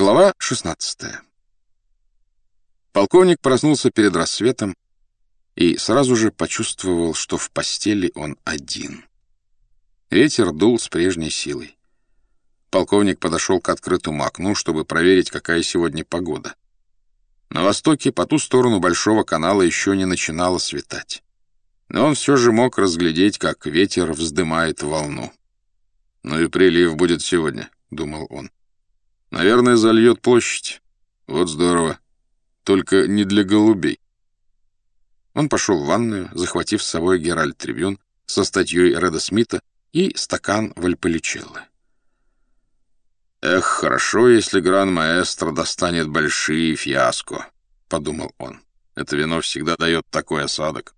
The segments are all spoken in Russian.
Глава 16 Полковник проснулся перед рассветом и сразу же почувствовал, что в постели он один. Ветер дул с прежней силой. Полковник подошел к открытому окну, чтобы проверить, какая сегодня погода. На востоке, по ту сторону Большого канала, еще не начинало светать. Но он все же мог разглядеть, как ветер вздымает волну. «Ну и прилив будет сегодня», — думал он. «Наверное, зальет площадь. Вот здорово. Только не для голубей». Он пошел в ванную, захватив с собой Геральт Трибюн со статьей Реда Смита и стакан Вальполичеллы. «Эх, хорошо, если гран-маэстро достанет большие фиаско», — подумал он. «Это вино всегда дает такой осадок».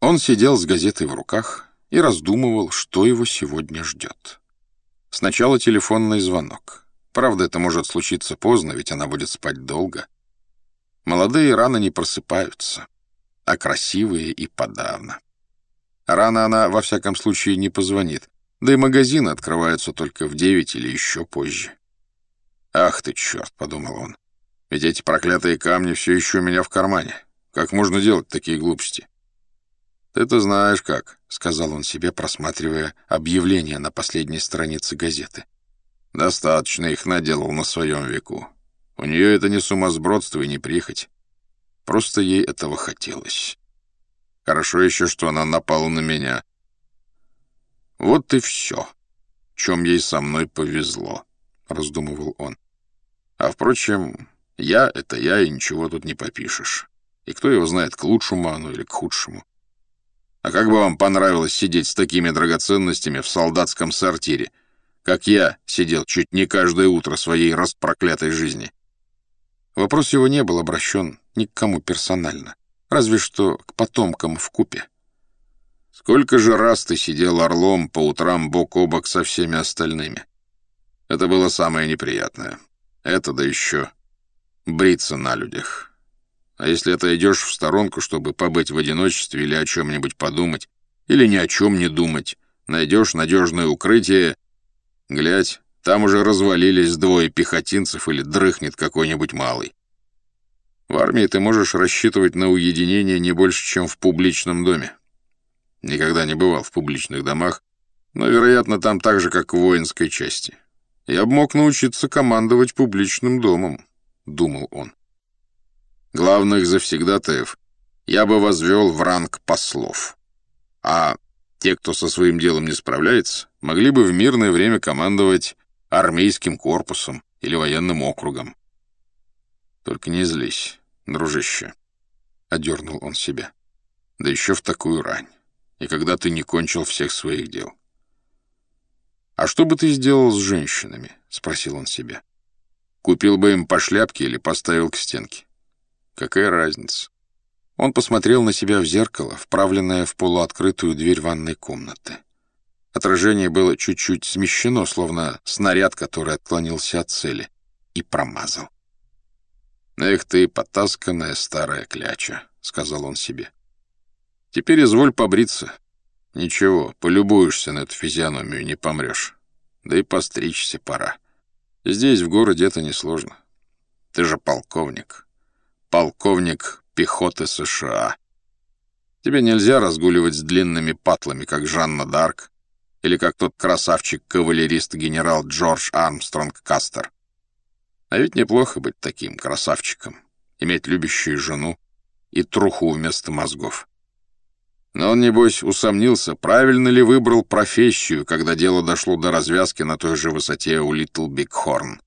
Он сидел с газетой в руках и раздумывал, что его сегодня ждет. Сначала телефонный звонок. Правда, это может случиться поздно, ведь она будет спать долго. Молодые рано не просыпаются, а красивые и подавно. Рано она, во всяком случае, не позвонит, да и магазины открываются только в девять или еще позже. «Ах ты, черт!» — подумал он. «Ведь эти проклятые камни все еще у меня в кармане. Как можно делать такие глупости?» «Ты-то знаешь как», — сказал он себе, просматривая объявление на последней странице газеты. «Достаточно их наделал на своем веку. У нее это не сумасбродство и не прихоть. Просто ей этого хотелось. Хорошо еще, что она напала на меня. Вот и все, чем ей со мной повезло», — раздумывал он. «А, впрочем, я — это я, и ничего тут не попишешь. И кто его знает, к лучшему оно или к худшему. А как бы вам понравилось сидеть с такими драгоценностями в солдатском сортире, как я сидел чуть не каждое утро своей распроклятой жизни?» Вопрос его не был обращен ни к кому персонально, разве что к потомкам в купе. Сколько же раз ты сидел орлом по утрам бок о бок со всеми остальными? Это было самое неприятное. Это да еще бриться на людях. А если отойдешь в сторонку, чтобы побыть в одиночестве или о чем-нибудь подумать, или ни о чем не думать, найдешь надежное укрытие, глядь, там уже развалились двое пехотинцев или дрыхнет какой-нибудь малый. В армии ты можешь рассчитывать на уединение не больше, чем в публичном доме. Никогда не бывал в публичных домах, но, вероятно, там так же, как в воинской части. Я бы мог научиться командовать публичным домом, — думал он. Главных завсегдатаев я бы возвел в ранг послов. А те, кто со своим делом не справляется, могли бы в мирное время командовать армейским корпусом или военным округом. Только не злись, дружище, — одернул он себя. Да еще в такую рань, и когда ты не кончил всех своих дел. «А что бы ты сделал с женщинами?» — спросил он себя. «Купил бы им по шляпке или поставил к стенке?» Какая разница? Он посмотрел на себя в зеркало, вправленное в полуоткрытую дверь ванной комнаты. Отражение было чуть-чуть смещено, словно снаряд, который отклонился от цели, и промазал. «Эх ты, потасканная старая кляча», — сказал он себе. «Теперь изволь побриться. Ничего, полюбуешься на эту физиономию, не помрешь. Да и постричься пора. Здесь, в городе, это несложно. Ты же полковник» полковник пехоты США. Тебе нельзя разгуливать с длинными патлами, как Жанна Дарк, или как тот красавчик-кавалерист генерал Джордж Армстронг Кастер. А ведь неплохо быть таким красавчиком, иметь любящую жену и труху вместо мозгов. Но он, небось, усомнился, правильно ли выбрал профессию, когда дело дошло до развязки на той же высоте у Литл Биг Хорн,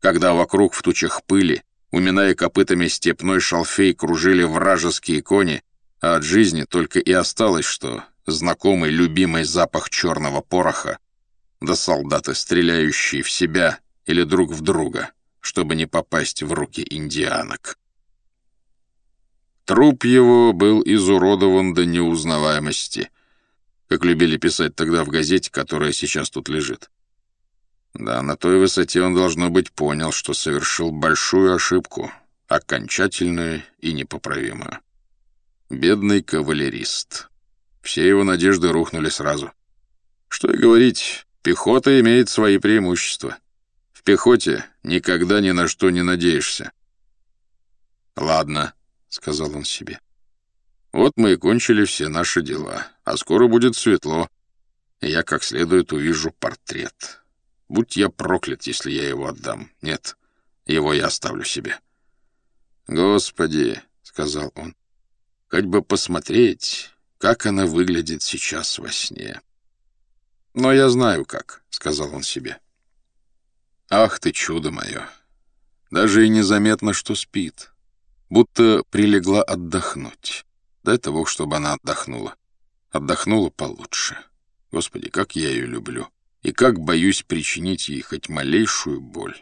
когда вокруг в тучах пыли Уминая копытами степной шалфей, кружили вражеские кони, а от жизни только и осталось, что знакомый любимый запах черного пороха, да солдаты, стреляющие в себя или друг в друга, чтобы не попасть в руки индианок. Труп его был изуродован до неузнаваемости, как любили писать тогда в газете, которая сейчас тут лежит. Да, на той высоте он, должно быть, понял, что совершил большую ошибку, окончательную и непоправимую. Бедный кавалерист. Все его надежды рухнули сразу. Что и говорить, пехота имеет свои преимущества. В пехоте никогда ни на что не надеешься. «Ладно», — сказал он себе. «Вот мы и кончили все наши дела, а скоро будет светло, и я как следует увижу портрет. Будь я проклят, если я его отдам. Нет, его я оставлю себе». «Господи», — сказал он, — «хоть бы посмотреть, как она выглядит сейчас во сне». «Но я знаю как», — сказал он себе. «Ах ты, чудо мое! Даже и незаметно, что спит» будто прилегла отдохнуть. Дай того, чтобы она отдохнула. Отдохнула получше. Господи, как я ее люблю. И как боюсь причинить ей хоть малейшую боль.